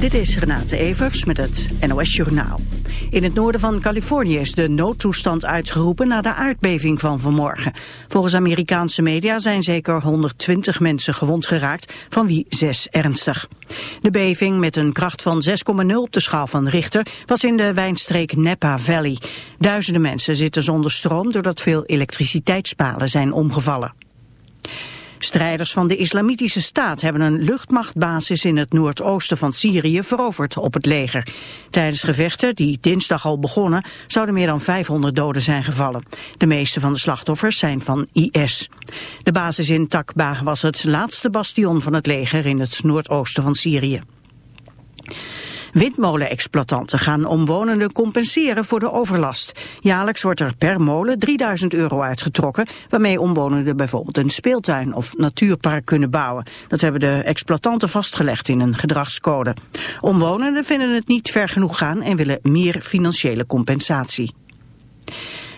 Dit is Renate Evers met het NOS Journaal. In het noorden van Californië is de noodtoestand uitgeroepen na de aardbeving van vanmorgen. Volgens Amerikaanse media zijn zeker 120 mensen gewond geraakt, van wie zes ernstig. De beving met een kracht van 6,0 op de schaal van Richter was in de wijnstreek Napa Valley. Duizenden mensen zitten zonder stroom doordat veel elektriciteitspalen zijn omgevallen. Strijders van de Islamitische Staat hebben een luchtmachtbasis in het noordoosten van Syrië veroverd op het leger. Tijdens gevechten, die dinsdag al begonnen, zouden meer dan 500 doden zijn gevallen. De meeste van de slachtoffers zijn van IS. De basis in Takba was het laatste bastion van het leger in het noordoosten van Syrië. Windmolenexploitanten gaan omwonenden compenseren voor de overlast. Jaarlijks wordt er per molen 3000 euro uitgetrokken, waarmee omwonenden bijvoorbeeld een speeltuin of natuurpark kunnen bouwen. Dat hebben de exploitanten vastgelegd in een gedragscode. Omwonenden vinden het niet ver genoeg gaan en willen meer financiële compensatie.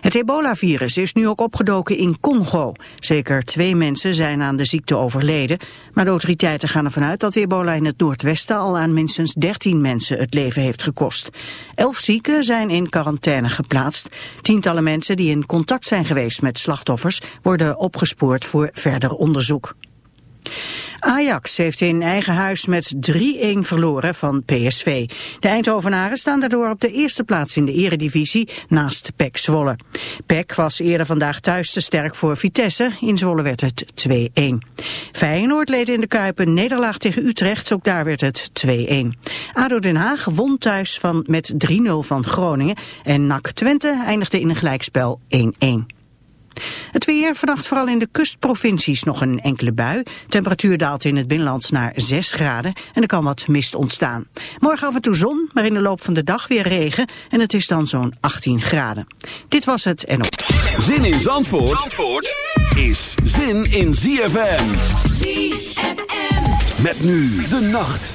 Het ebola-virus is nu ook opgedoken in Congo. Zeker twee mensen zijn aan de ziekte overleden. Maar de autoriteiten gaan ervan uit dat ebola in het noordwesten al aan minstens 13 mensen het leven heeft gekost. Elf zieken zijn in quarantaine geplaatst. Tientallen mensen die in contact zijn geweest met slachtoffers worden opgespoord voor verder onderzoek. Ajax heeft in eigen huis met 3-1 verloren van PSV. De Eindhovenaren staan daardoor op de eerste plaats in de eredivisie naast PEC Zwolle. PEC was eerder vandaag thuis te sterk voor Vitesse. In Zwolle werd het 2-1. Feyenoord leed in de Kuip een nederlaag tegen Utrecht. Ook daar werd het 2-1. ADO Den Haag won thuis van met 3-0 van Groningen. En NAC Twente eindigde in een gelijkspel 1-1. Het weer, vannacht vooral in de kustprovincies nog een enkele bui. Temperatuur daalt in het binnenland naar 6 graden en er kan wat mist ontstaan. Morgen af en toe zon, maar in de loop van de dag weer regen en het is dan zo'n 18 graden. Dit was het en op. Zin in Zandvoort, Zandvoort is zin in ZFM. ZFM. Met nu de nacht.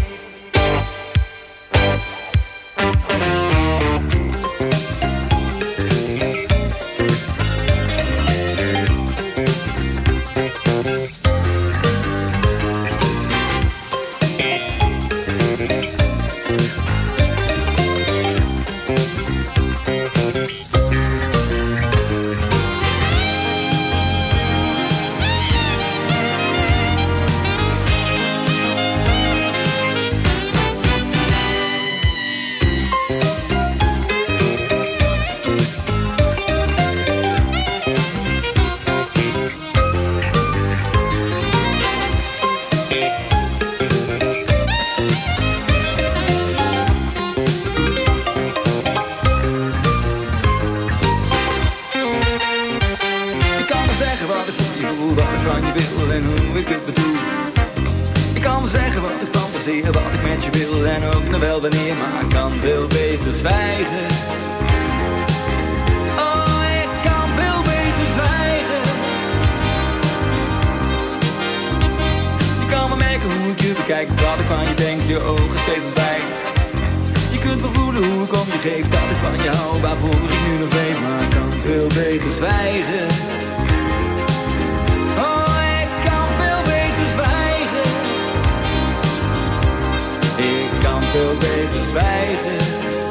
Zwijgen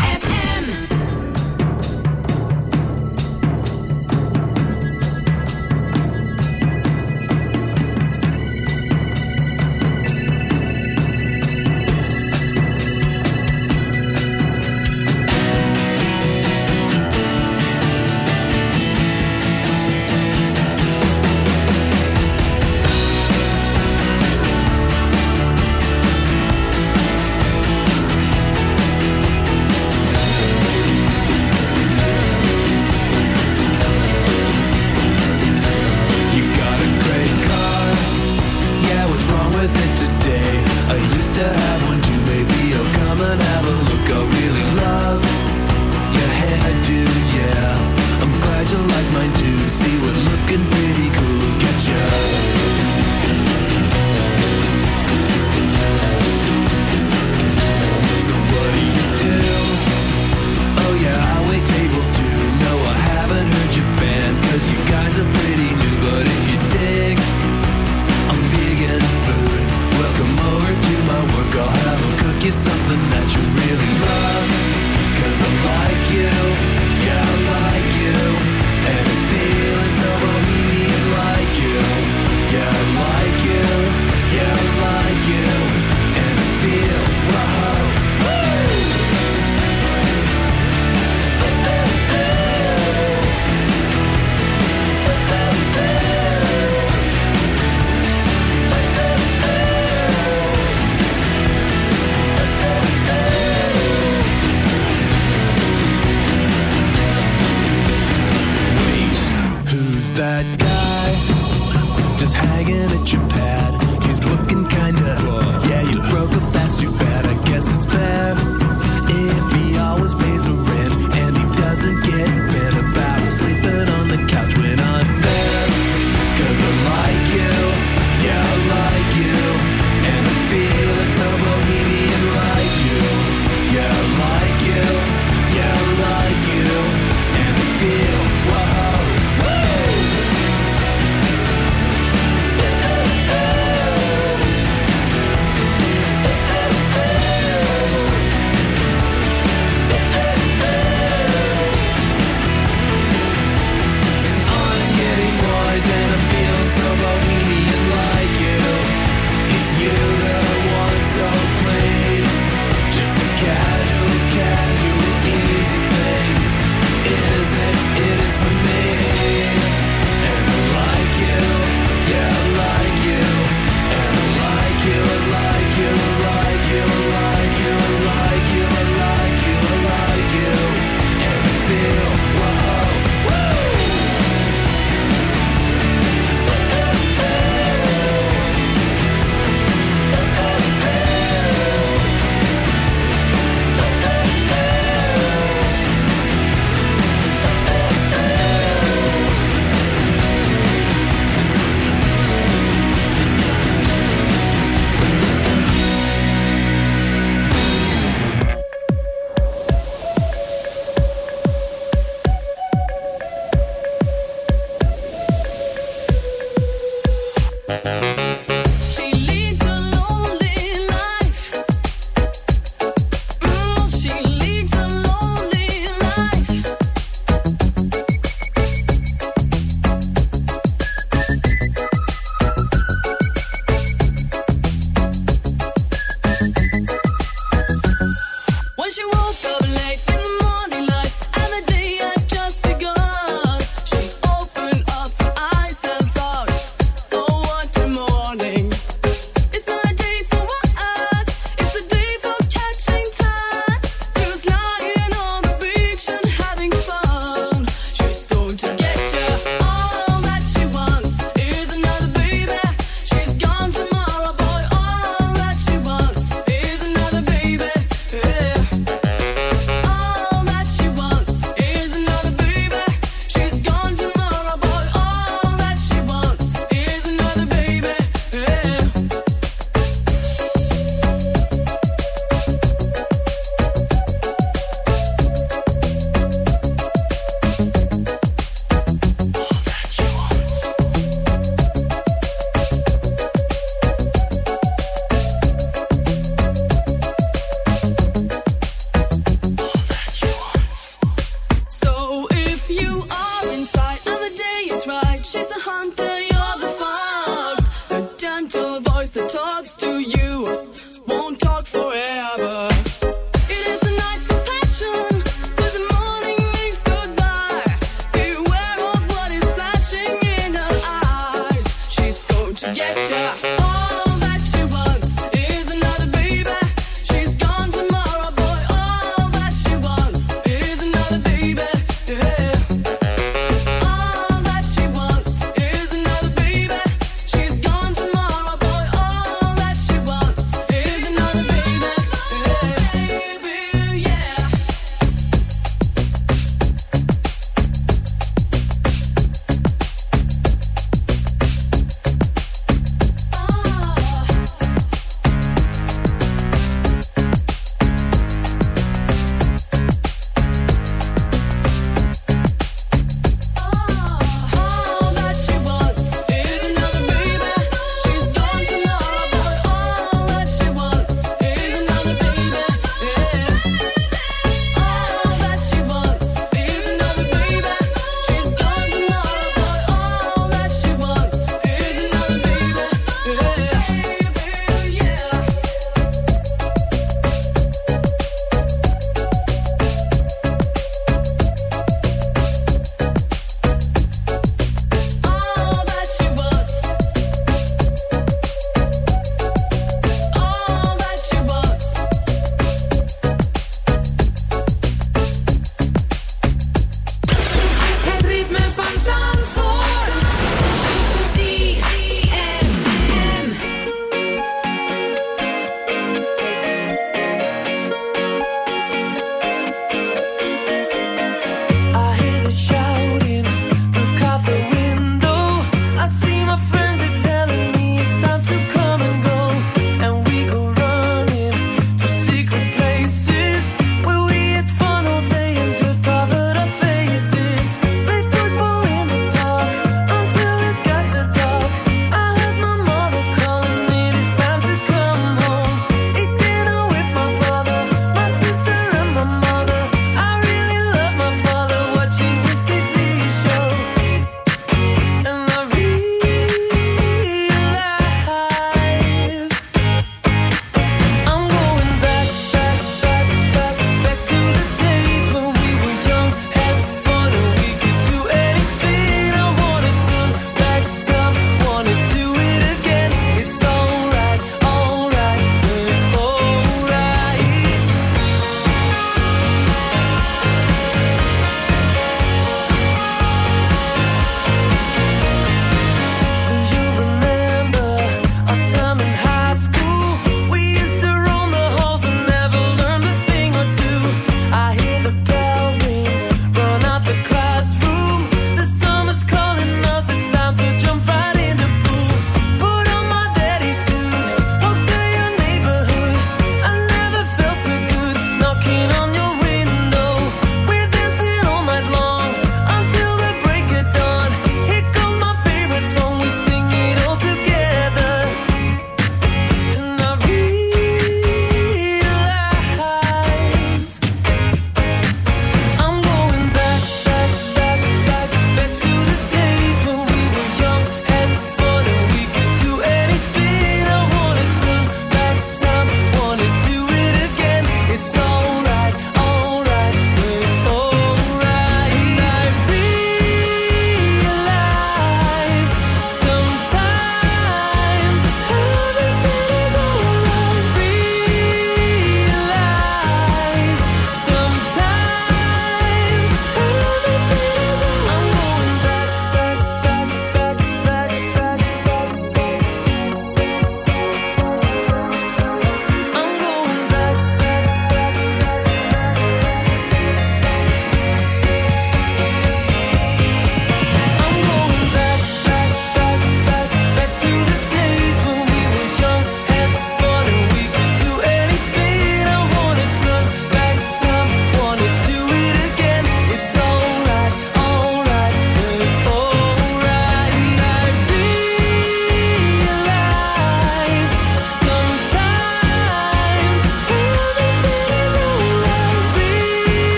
she you up late.